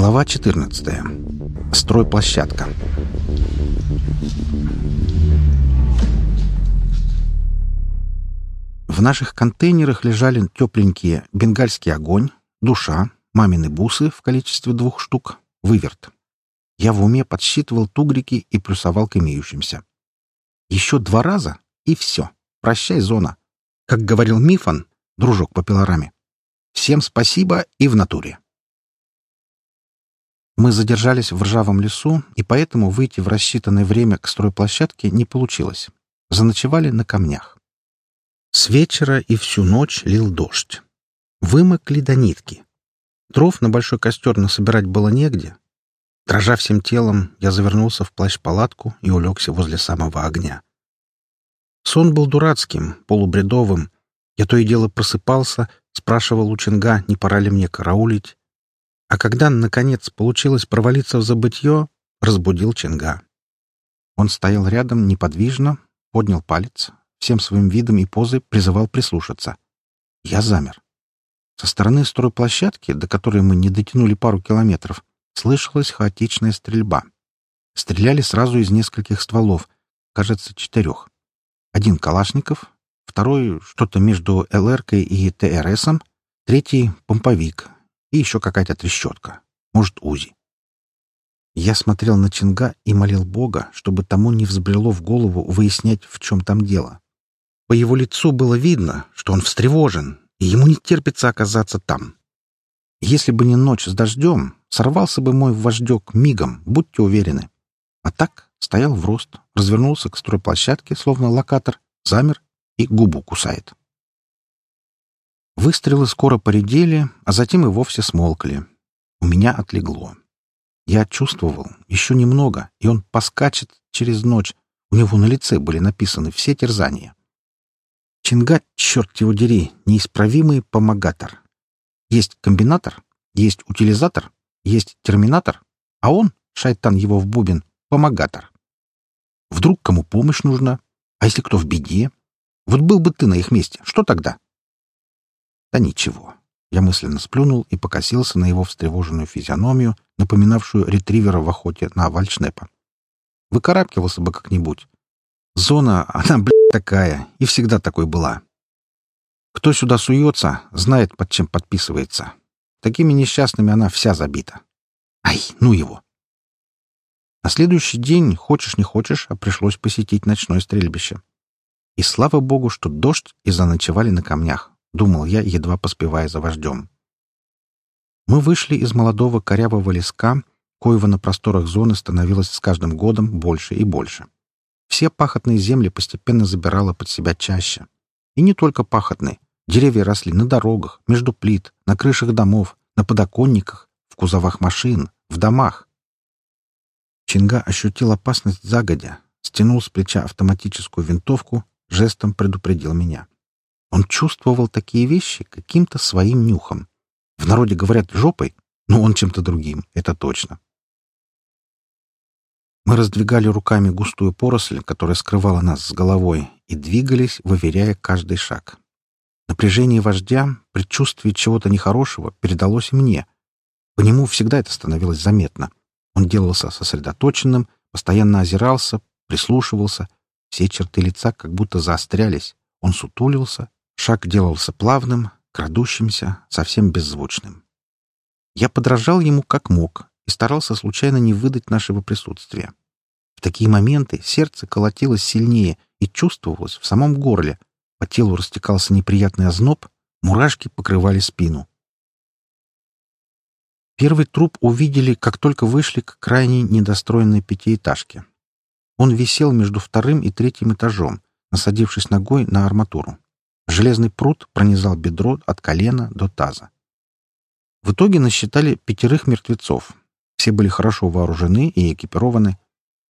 Глава 14. Стройплощадка. В наших контейнерах лежали тепленькие бенгальский огонь, душа, мамины бусы в количестве двух штук, выверт. Я в уме подсчитывал тугрики и плюсовал к имеющимся. Еще два раза — и все. Прощай, зона. Как говорил Мифон, дружок по пилораме. Всем спасибо и в натуре. Мы задержались в ржавом лесу, и поэтому выйти в рассчитанное время к стройплощадке не получилось. Заночевали на камнях. С вечера и всю ночь лил дождь. Вымокли до нитки. Дров на большой костер насобирать было негде. Дрожа всем телом, я завернулся в плащ-палатку и улегся возле самого огня. Сон был дурацким, полубредовым. Я то и дело просыпался, спрашивал у Чинга, не пора ли мне караулить, а когда, наконец, получилось провалиться в забытье, разбудил Ченга. Он стоял рядом неподвижно, поднял палец, всем своим видом и позой призывал прислушаться. Я замер. Со стороны стройплощадки, до которой мы не дотянули пару километров, слышалась хаотичная стрельба. Стреляли сразу из нескольких стволов, кажется, четырех. Один — Калашников, второй — что-то между ЛРКой и ТРСом, третий — помповик, и еще какая-то трещотка. Может, УЗИ. Я смотрел на Чинга и молил Бога, чтобы тому не взбрело в голову выяснять, в чем там дело. По его лицу было видно, что он встревожен, и ему не терпится оказаться там. Если бы не ночь с дождем, сорвался бы мой вождек мигом, будьте уверены. А так стоял в рост, развернулся к стройплощадке, словно локатор, замер и губу кусает. Выстрелы скоро поредели, а затем и вовсе смолкли. У меня отлегло. Я чувствовал, еще немного, и он поскачет через ночь. У него на лице были написаны все терзания. Чингат, черт его дери, неисправимый помогатор. Есть комбинатор, есть утилизатор, есть терминатор, а он, шайтан его в бубен, помогатор. Вдруг кому помощь нужна? А если кто в беде? Вот был бы ты на их месте, что тогда? Да ничего. Я мысленно сплюнул и покосился на его встревоженную физиономию, напоминавшую ретривера в охоте на вальшнепа. Выкарабкивался бы как-нибудь. Зона, она, блядь, такая, и всегда такой была. Кто сюда суется, знает, под чем подписывается. Такими несчастными она вся забита. Ай, ну его! На следующий день, хочешь не хочешь, а пришлось посетить ночное стрельбище. И слава богу, что дождь и заночевали на камнях, — думал я, едва поспевая за вождем. Мы вышли из молодого корявого леска, коего на просторах зоны становилось с каждым годом больше и больше. Все пахотные земли постепенно забирало под себя чаще. И не только пахотные. Деревья росли на дорогах, между плит, на крышах домов, на подоконниках, в кузовах машин, в домах. Чинга ощутил опасность загодя, стянул с плеча автоматическую винтовку, жестом предупредил меня. Он чувствовал такие вещи каким-то своим нюхом. В народе говорят «жопой», но он чем-то другим, это точно. Мы раздвигали руками густую поросль, которая скрывала нас с головой, и двигались, выверяя каждый шаг. Напряжение вождя, предчувствие чего-то нехорошего передалось мне. По нему всегда это становилось заметно. Он делался сосредоточенным, постоянно озирался, прислушивался. Все черты лица как будто заострялись. Он сутулился, Шаг делался плавным, крадущимся, совсем беззвучным. Я подражал ему как мог и старался случайно не выдать нашего присутствия. В такие моменты сердце колотилось сильнее и чувствовалось в самом горле, по телу растекался неприятный озноб, мурашки покрывали спину. Первый труп увидели, как только вышли к крайней недостроенной пятиэтажке. Он висел между вторым и третьим этажом, насадившись ногой на арматуру. Железный пруд пронизал бедро от колена до таза. В итоге насчитали пятерых мертвецов. Все были хорошо вооружены и экипированы.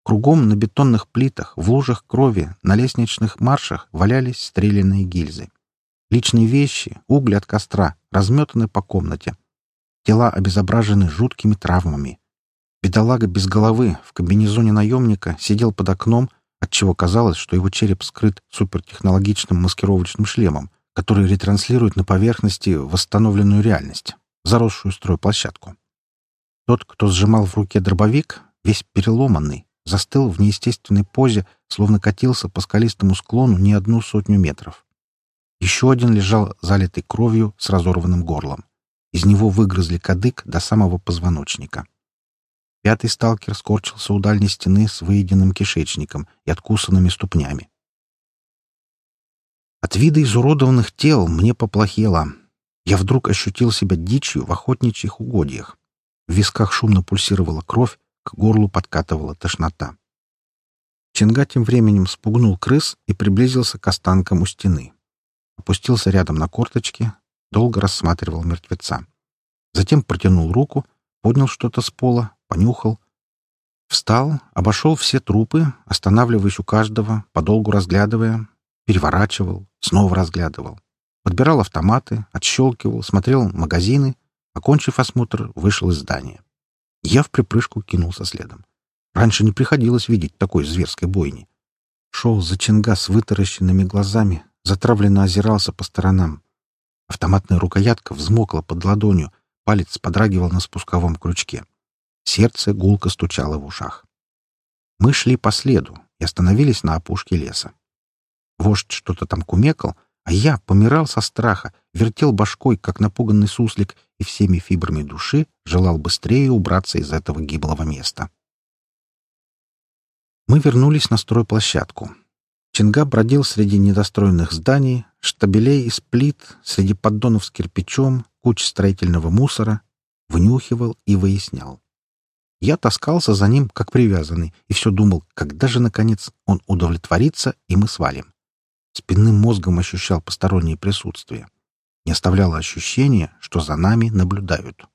Кругом на бетонных плитах, в лужах крови, на лестничных маршах валялись стрелянные гильзы. Личные вещи, угли от костра, разметаны по комнате. Тела обезображены жуткими травмами. Бедолага без головы в комбинезоне наемника сидел под окном, отчего казалось, что его череп скрыт супертехнологичным маскировочным шлемом, который ретранслирует на поверхности восстановленную реальность, заросшую стройплощадку. Тот, кто сжимал в руке дробовик, весь переломанный, застыл в неестественной позе, словно катился по скалистому склону не одну сотню метров. Еще один лежал залитый кровью с разорванным горлом. Из него выгрызли кадык до самого позвоночника. Пятый сталкер скорчился у дальней стены с выеденным кишечником и откусанными ступнями. От вида изуродованных тел мне поплохело. Я вдруг ощутил себя дичью в охотничьих угодьях. В висках шумно пульсировала кровь, к горлу подкатывала тошнота. Чинга тем временем спугнул крыс и приблизился к останкам у стены. Опустился рядом на корточки, долго рассматривал мертвеца. Затем протянул руку, поднял что-то с пола, понюхал. Встал, обошел все трупы, останавливаясь у каждого, подолгу разглядывая, переворачивал, снова разглядывал. Подбирал автоматы, отщелкивал, смотрел магазины, окончив осмотр, вышел из здания. Я в припрыжку кинулся следом. Раньше не приходилось видеть такой зверской бойни. Шел за Чинга с вытаращенными глазами, затравленно озирался по сторонам. Автоматная рукоятка взмокла под ладонью, палец подрагивал на спусковом крючке. Сердце гулко стучало в ушах. Мы шли по следу и остановились на опушке леса. Вождь что-то там кумекал, а я помирал со страха, вертел башкой, как напуганный суслик, и всеми фибрами души желал быстрее убраться из этого гиблого места. Мы вернулись на стройплощадку. Чинга бродил среди недостроенных зданий, штабелей из плит, среди поддонов с кирпичом, куч строительного мусора, внюхивал и выяснял. Я таскался за ним, как привязанный, и все думал, когда же, наконец, он удовлетворится, и мы свалим. Спинным мозгом ощущал постороннее присутствие. Не оставляло ощущения, что за нами наблюдают.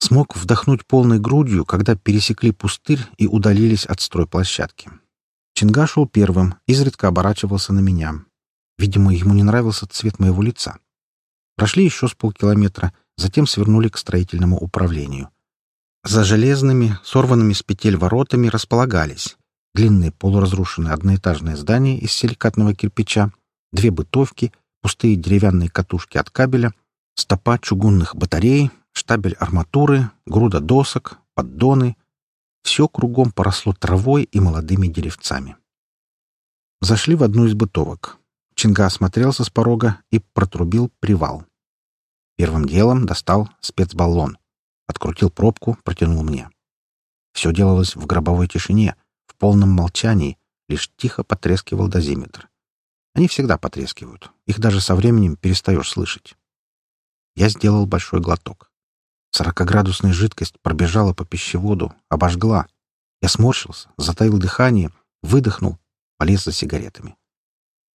Смог вдохнуть полной грудью, когда пересекли пустырь и удалились от стройплощадки. Чинга шел первым, изредка оборачивался на меня. Видимо, ему не нравился цвет моего лица. Прошли еще с полкилометра, затем свернули к строительному управлению. За железными, сорванными с петель воротами располагались длинные полуразрушенные одноэтажные здания из силикатного кирпича, две бытовки, пустые деревянные катушки от кабеля, стопа чугунных батарей, штабель арматуры, груда досок, поддоны. Все кругом поросло травой и молодыми деревцами. Зашли в одну из бытовок. Чинга осмотрелся с порога и протрубил привал. Первым делом достал спецбаллон. Открутил пробку, протянул мне. Все делалось в гробовой тишине, в полном молчании, лишь тихо потрескивал дозиметр. Они всегда потрескивают. Их даже со временем перестаешь слышать. Я сделал большой глоток. Сорокоградусная жидкость пробежала по пищеводу, обожгла. Я сморщился, затаил дыхание, выдохнул, полез за сигаретами.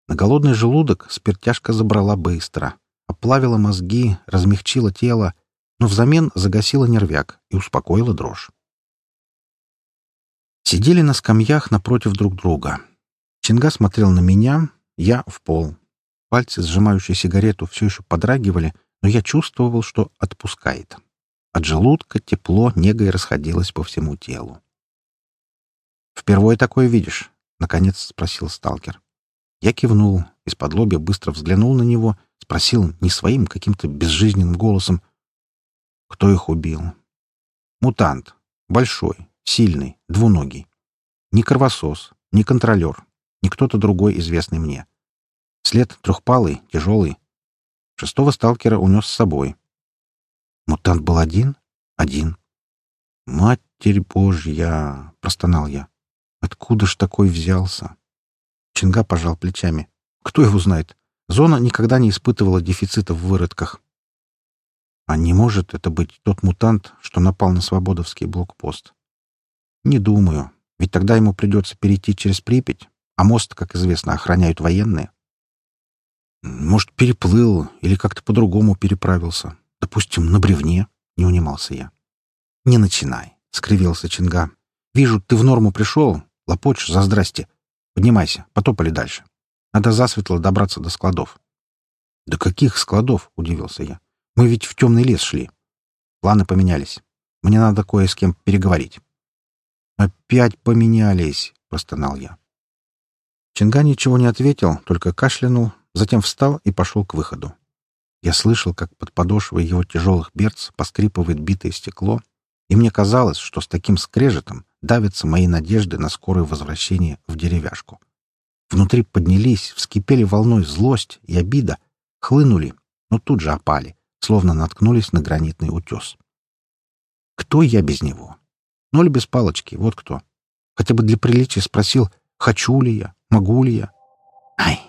На голодный желудок спиртяжка забрала быстро, оплавила мозги, размягчила тело, но взамен загасила нервяк и успокоила дрожь. Сидели на скамьях напротив друг друга. Чинга смотрел на меня, я в пол. Пальцы, сжимающие сигарету, все еще подрагивали, но я чувствовал, что отпускает. От желудка тепло негой расходилось по всему телу. «Впервые такое видишь?» — наконец спросил сталкер. Я кивнул, из-под лобья быстро взглянул на него, спросил не своим каким-то безжизненным голосом, кто их убил. «Мутант. Большой, сильный, двуногий. Не кровосос, не контролер, не кто-то другой, известный мне. След трехпалый, тяжелый. Шестого сталкера унес с собой. Мутант был один? Один. «Матерь Божья!» — простонал я. «Откуда ж такой взялся?» Чинга пожал плечами. «Кто его знает? Зона никогда не испытывала дефицита в выродках. А не может это быть тот мутант, что напал на свободовский блокпост? Не думаю, ведь тогда ему придется перейти через Припять, а мост, как известно, охраняют военные. Может, переплыл или как-то по-другому переправился. Допустим, на бревне, — не унимался я. Не начинай, — скривился Чинга. Вижу, ты в норму пришел, лопочешь за здрасте. Поднимайся, потопали дальше. Надо засветло добраться до складов. — До каких складов? — удивился я. — Мы ведь в темный лес шли. Планы поменялись. Мне надо кое с кем переговорить. — Опять поменялись, — простонал я. Чинга ничего не ответил, только кашлянул, затем встал и пошел к выходу. Я слышал, как под подошвой его тяжелых берц поскрипывает битое стекло, И мне казалось, что с таким скрежетом давятся мои надежды на скорое возвращение в деревяшку. Внутри поднялись, вскипели волной злость и обида, хлынули, но тут же опали, словно наткнулись на гранитный утес. Кто я без него? Ноль без палочки, вот кто. Хотя бы для приличия спросил, хочу ли я, могу ли я. Ай!